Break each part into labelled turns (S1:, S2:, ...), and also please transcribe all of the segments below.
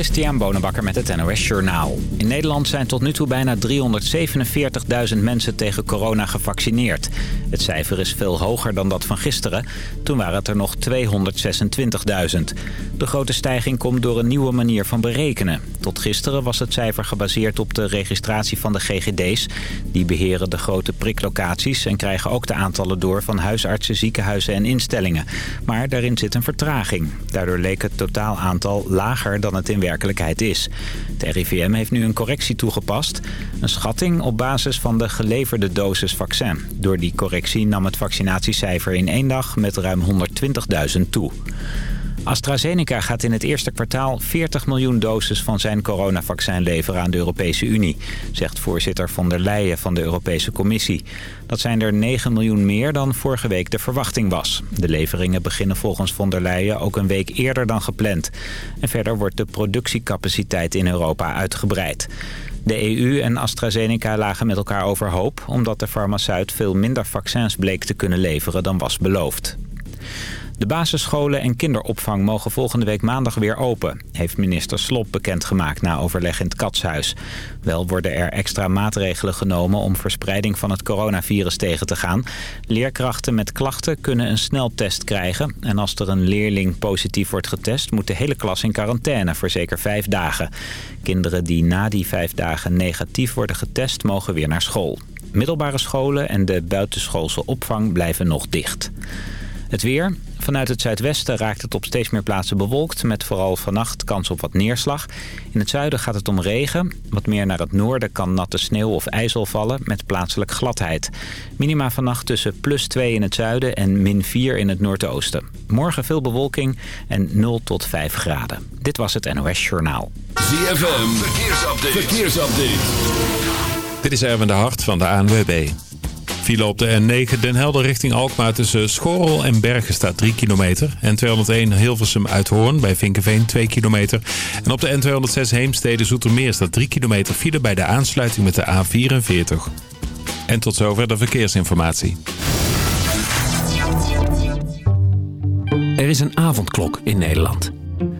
S1: Christian Bonenbakker met het NOS Journaal. In Nederland zijn tot nu toe bijna 347.000 mensen tegen corona gevaccineerd. Het cijfer is veel hoger dan dat van gisteren. Toen waren het er nog 226.000. De grote stijging komt door een nieuwe manier van berekenen. Tot gisteren was het cijfer gebaseerd op de registratie van de GGD's. Die beheren de grote priklocaties en krijgen ook de aantallen door van huisartsen, ziekenhuizen en instellingen. Maar daarin zit een vertraging. Daardoor leek het totaal aantal lager dan het in werkelijkheid is. De RIVM heeft nu een correctie toegepast. Een schatting op basis van de geleverde dosis vaccin. Door die correctie nam het vaccinatiecijfer in één dag met ruim 120.000 toe. AstraZeneca gaat in het eerste kwartaal 40 miljoen doses van zijn coronavaccin leveren aan de Europese Unie, zegt voorzitter von der Leyen van de Europese Commissie. Dat zijn er 9 miljoen meer dan vorige week de verwachting was. De leveringen beginnen volgens von der Leyen ook een week eerder dan gepland. En verder wordt de productiecapaciteit in Europa uitgebreid. De EU en AstraZeneca lagen met elkaar overhoop... omdat de farmaceut veel minder vaccins bleek te kunnen leveren dan was beloofd. De basisscholen en kinderopvang mogen volgende week maandag weer open... heeft minister Slop bekendgemaakt na overleg in het Katshuis. Wel worden er extra maatregelen genomen om verspreiding van het coronavirus tegen te gaan. Leerkrachten met klachten kunnen een sneltest krijgen... en als er een leerling positief wordt getest... moet de hele klas in quarantaine voor zeker vijf dagen. Kinderen die na die vijf dagen negatief worden getest mogen weer naar school. Middelbare scholen en de buitenschoolse opvang blijven nog dicht. Het weer. Vanuit het zuidwesten raakt het op steeds meer plaatsen bewolkt... met vooral vannacht kans op wat neerslag. In het zuiden gaat het om regen. Wat meer naar het noorden kan natte sneeuw of ijzel vallen... met plaatselijk gladheid. Minima vannacht tussen plus 2 in het zuiden en min 4 in het noordoosten. Morgen veel bewolking en 0 tot 5 graden. Dit was het NOS Journaal.
S2: ZFM. Verkeersupdate. Verkeersupdate.
S3: Dit is Erwin de Hart van de ANWB. File op de N9 Den Helder richting Alkmaar tussen Schorrel en Bergen staat 3 kilometer. N201 Hilversum Uithoorn bij Vinkenveen 2 kilometer. En op de N206 Heemstede Zoetermeer staat 3 kilometer file bij de aansluiting met de A44. En tot zover de verkeersinformatie.
S4: Er is een avondklok in Nederland.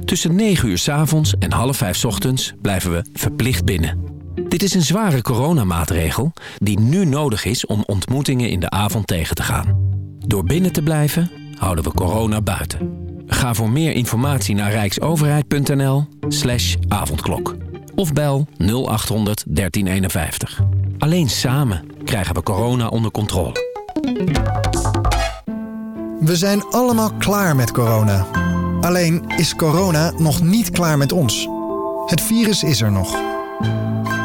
S4: Tussen 9 uur s avonds en half 5 s ochtends blijven we verplicht binnen. Dit is een zware coronamaatregel die nu nodig is om ontmoetingen in de avond tegen te gaan. Door binnen te blijven houden we corona buiten. Ga voor meer informatie naar rijksoverheid.nl slash avondklok. Of bel 0800 1351. Alleen samen krijgen we corona onder controle.
S5: We zijn allemaal klaar met corona. Alleen is corona nog niet klaar met ons. Het virus is er nog.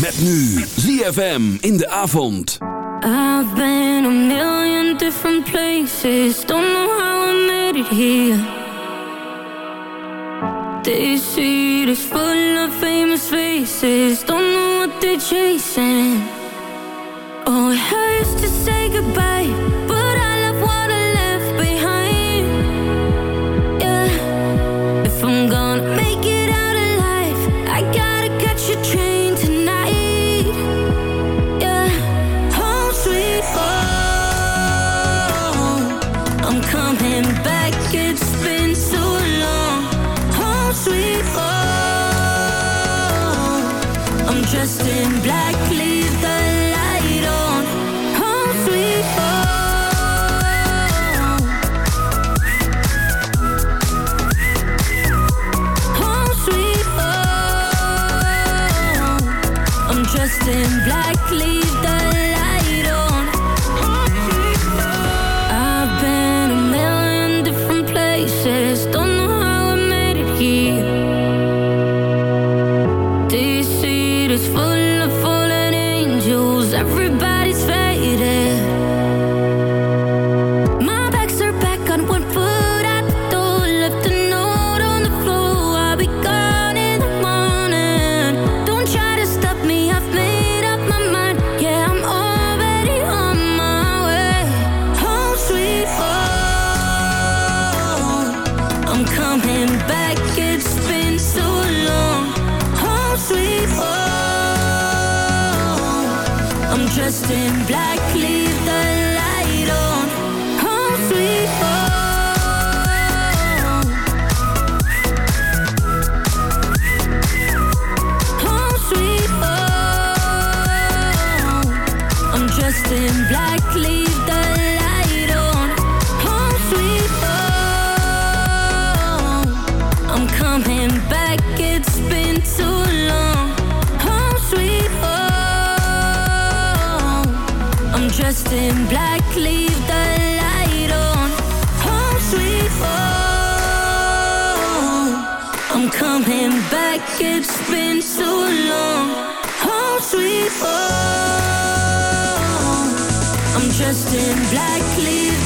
S2: Met nu ZFM in de avond.
S6: I've been a million different places. Don't know how I made it here. This city is full of famous faces. Don't know what they're chasing. Oh, it hurts to say goodbye. Dressed in black, leave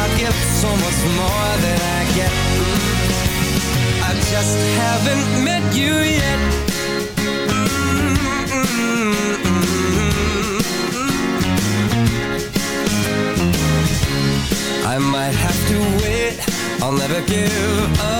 S7: I'll give so much more than I get. I just haven't met you yet. I might have to wait, I'll never give up.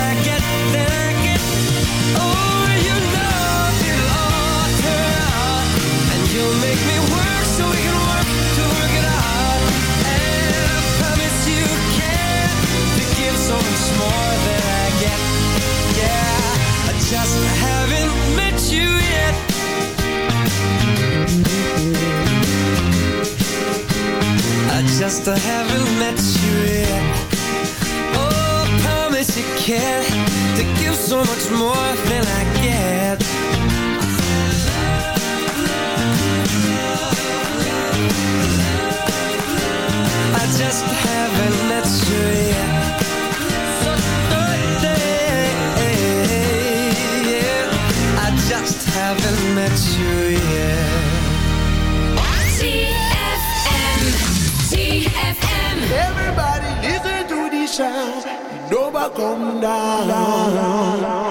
S7: more than I get Yeah, I just haven't met you yet I just haven't met you yet. Oh, promise you can to give so much more than I get. I just haven't met you yet. haven't met you
S8: yet. TFM, TFM. Everybody listen to the sound. Nova come down.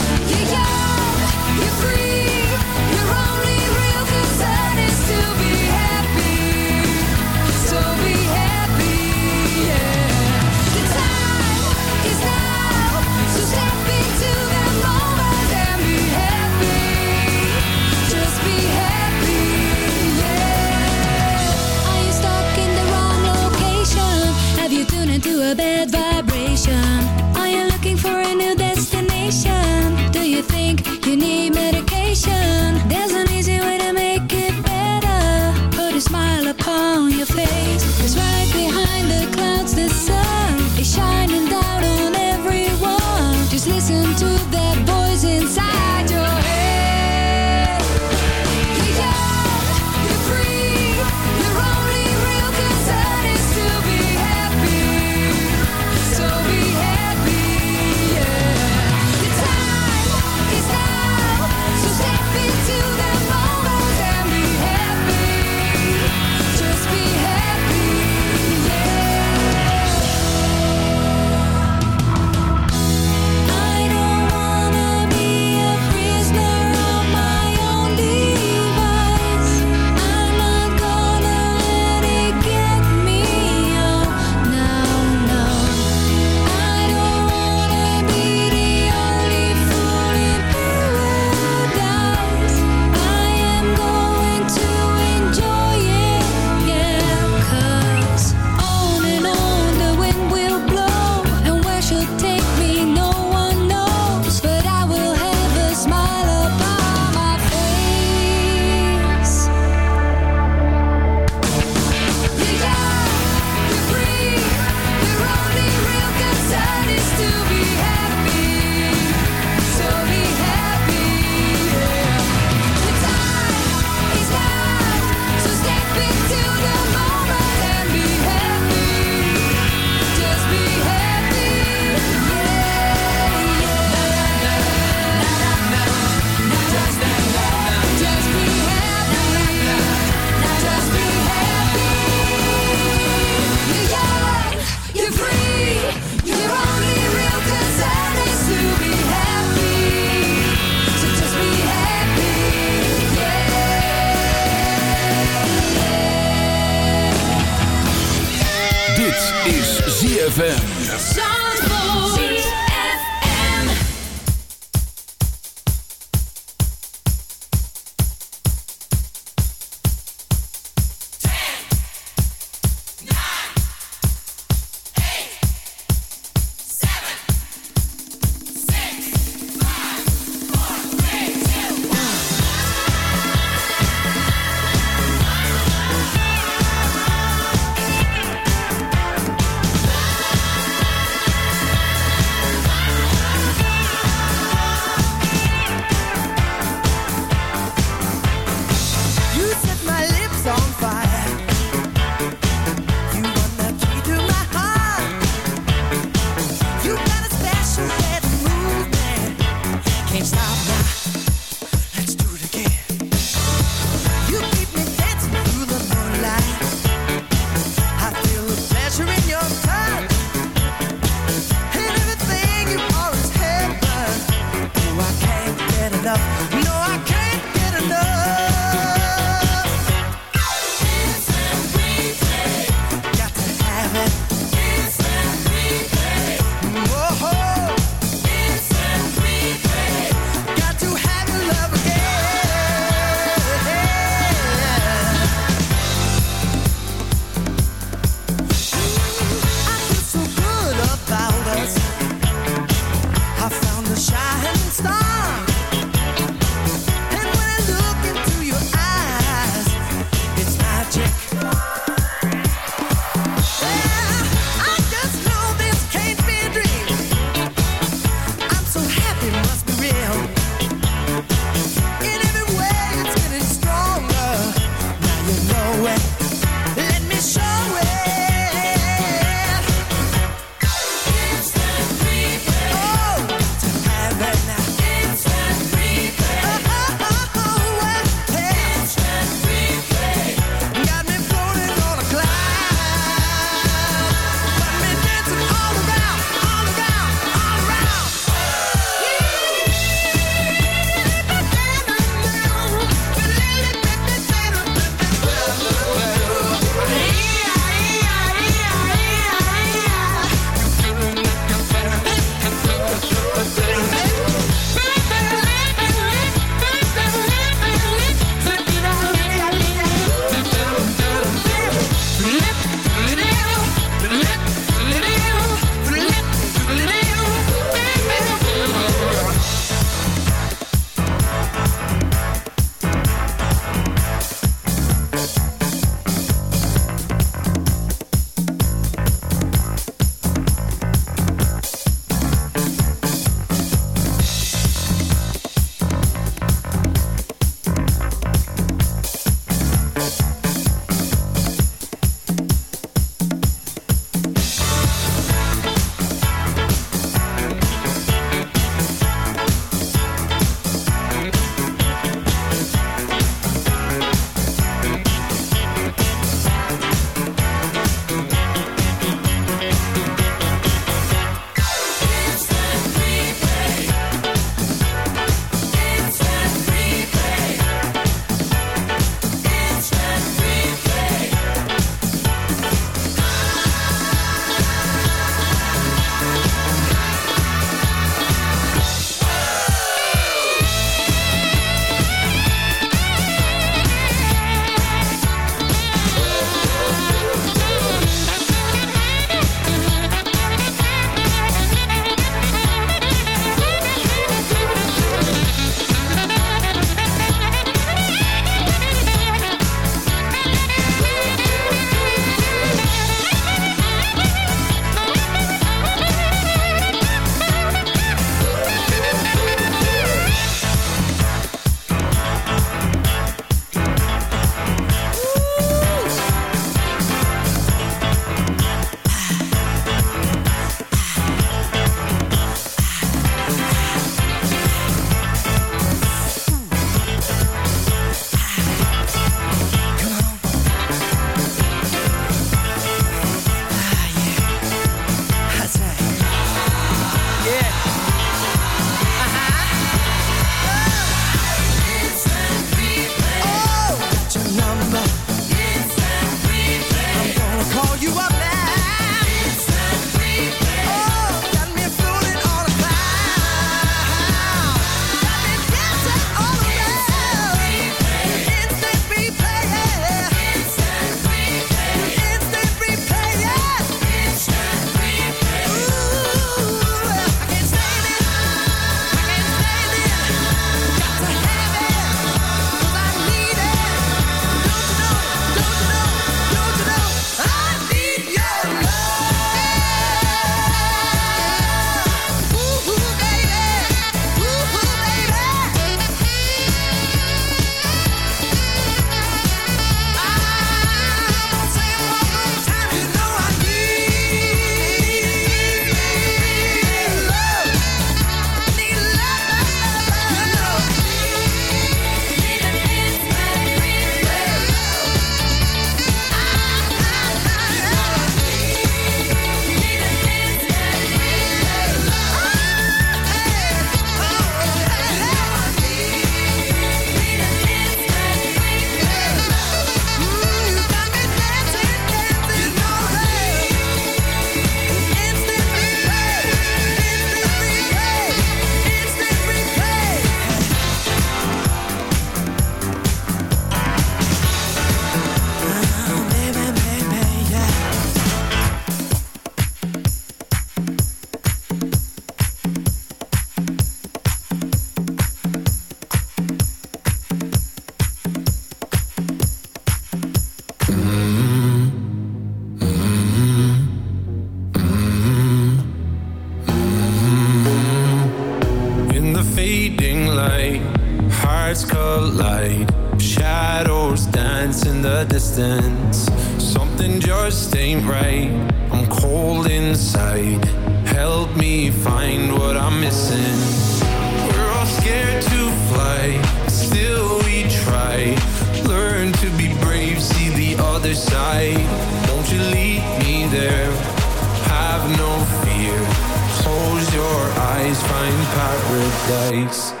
S9: paradise.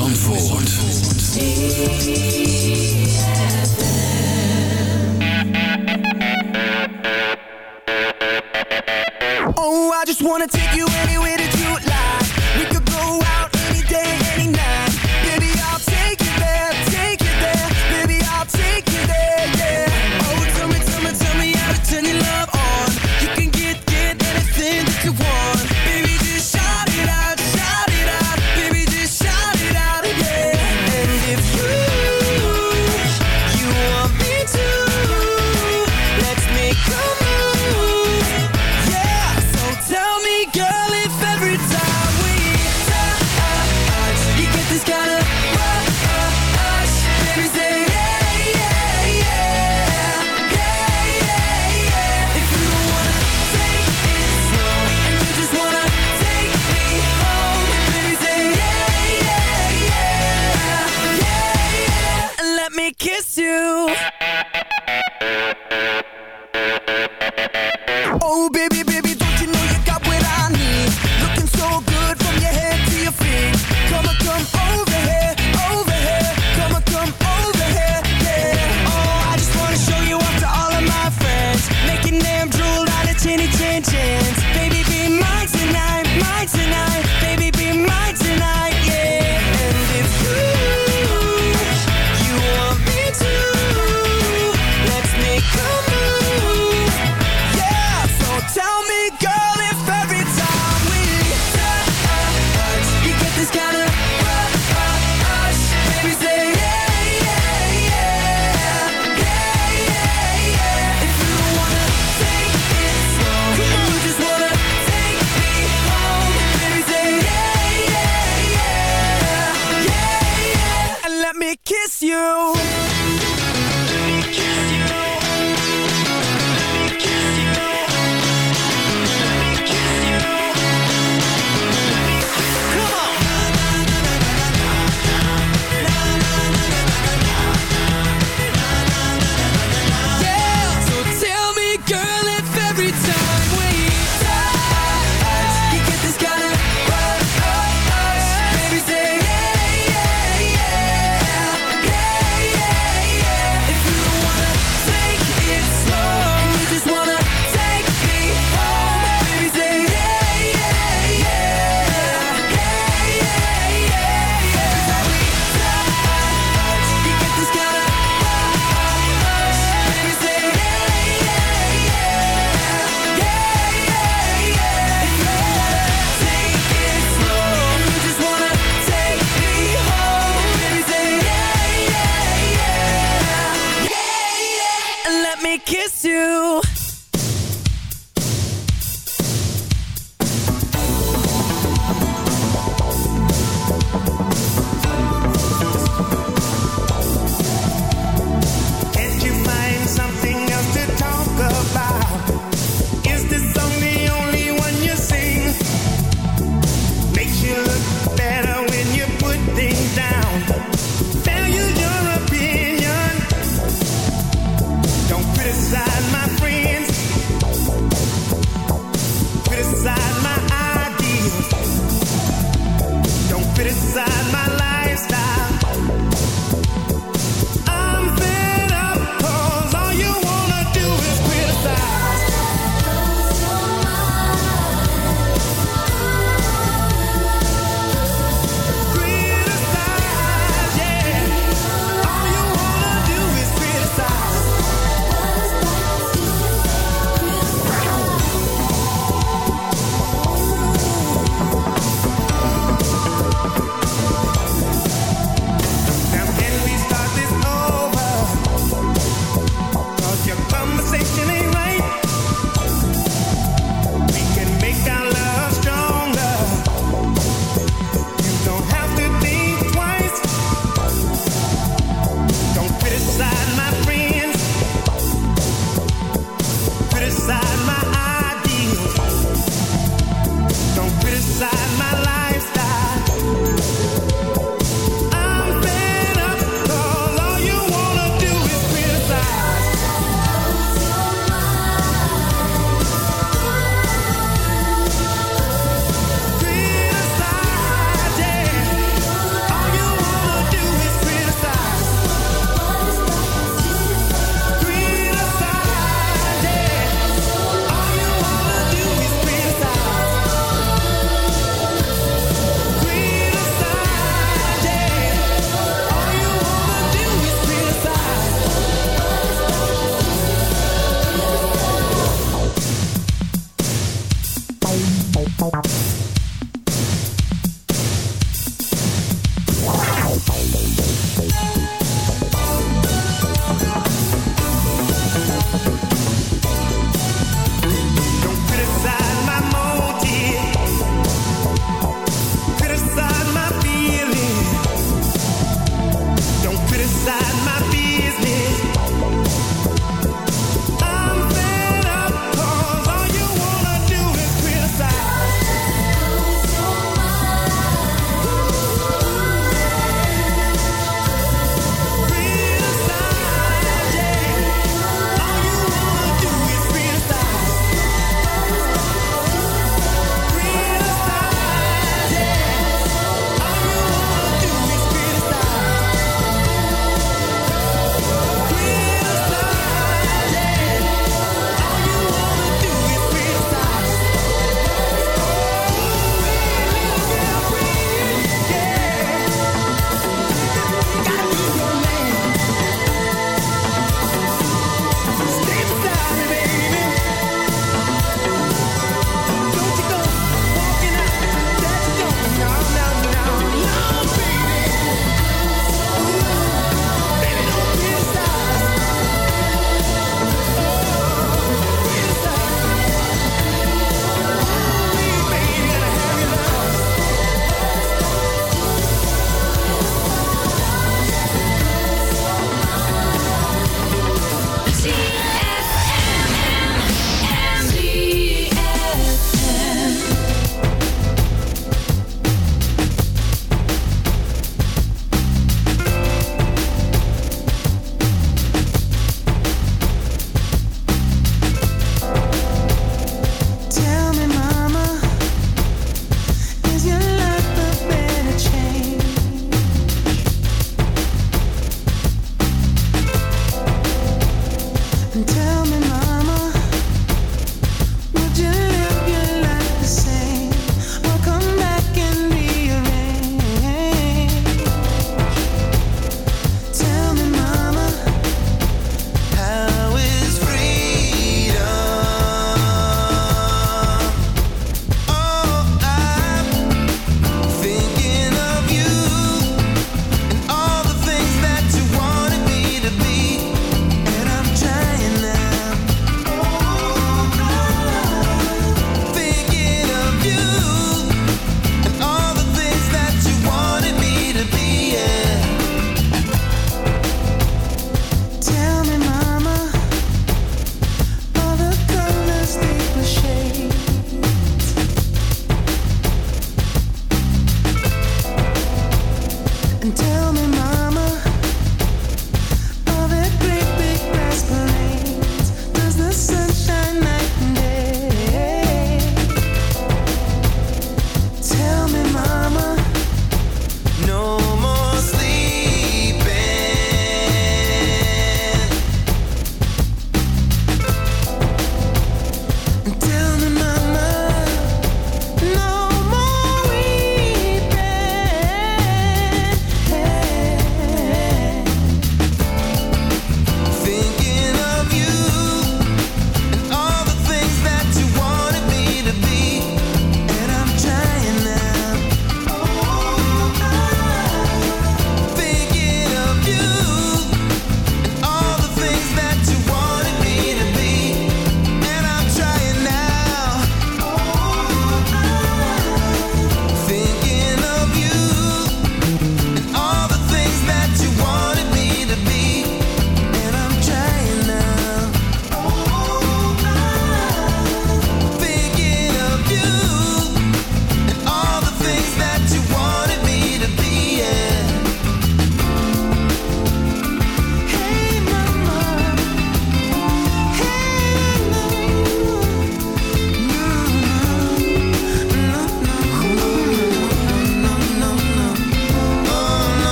S2: Zandvoort.
S10: Oh, I just wanna take you anywhere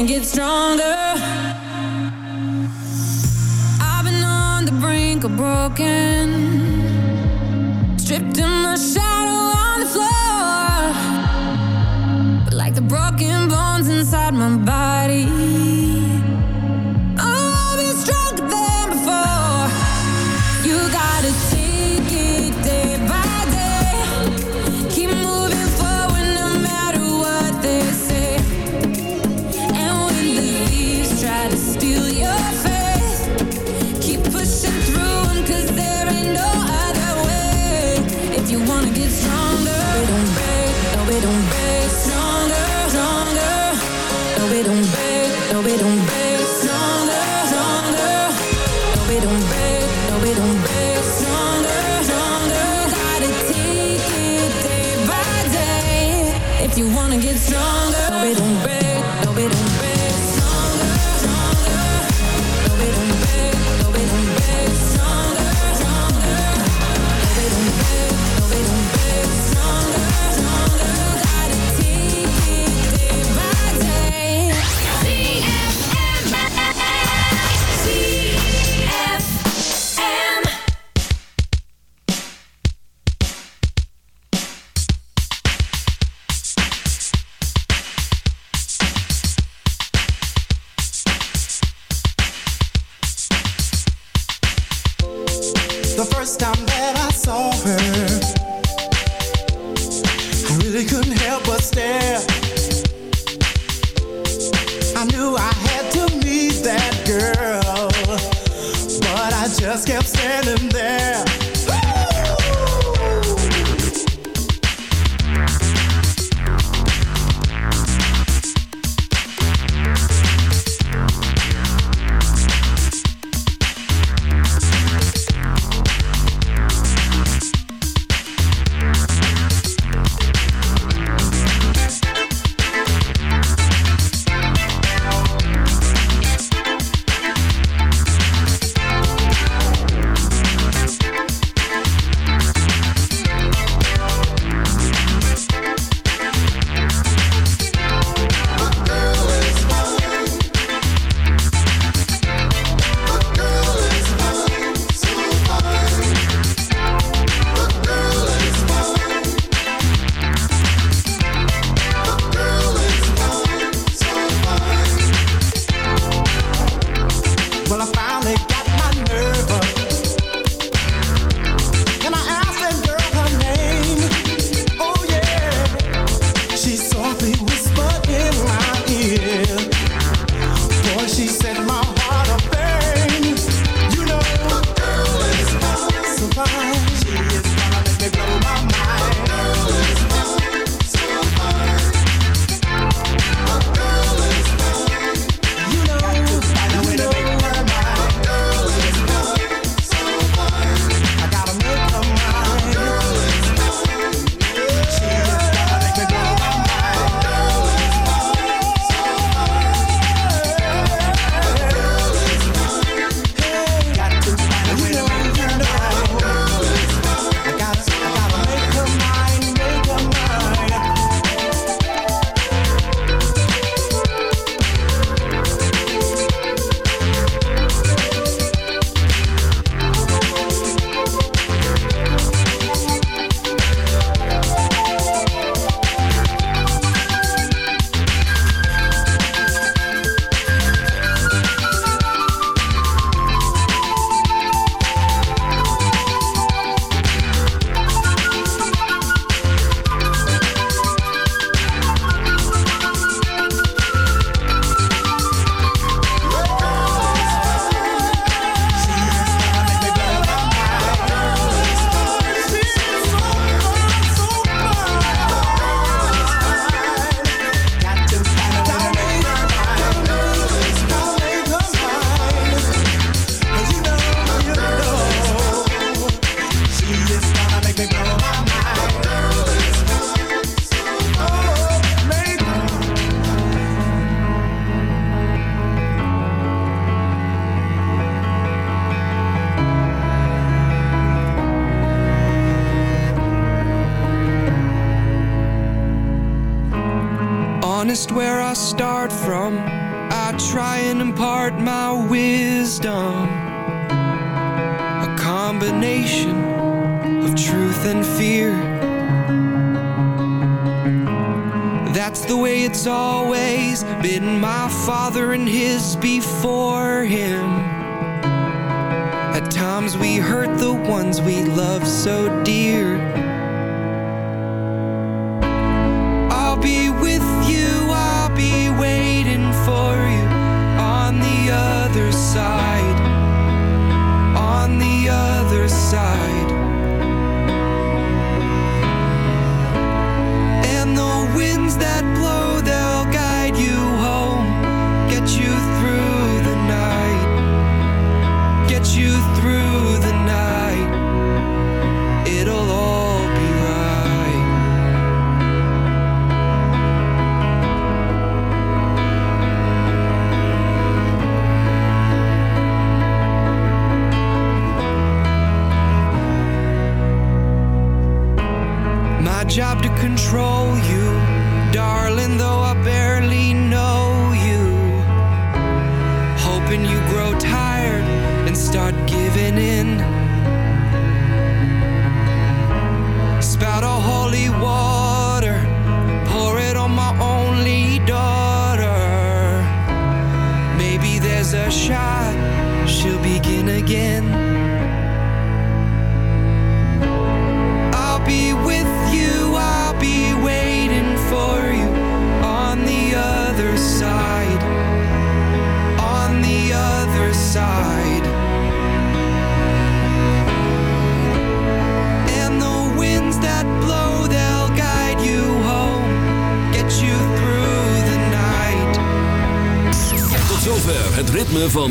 S10: and get
S11: stronger. I've been on the brink of broken, stripped in the
S12: shadow. her. I really couldn't help but stare.